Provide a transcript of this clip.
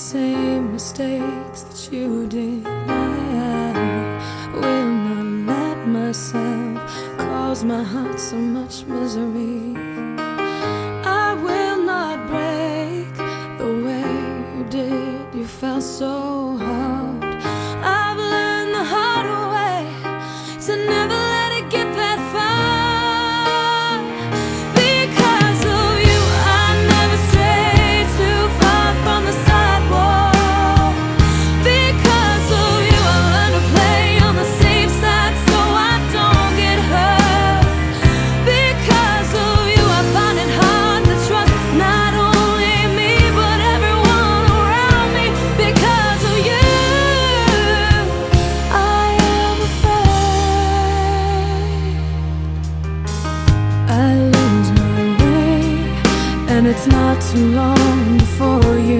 same mistakes that you did. I will not let myself cause my heart so much misery. And it's not too long before you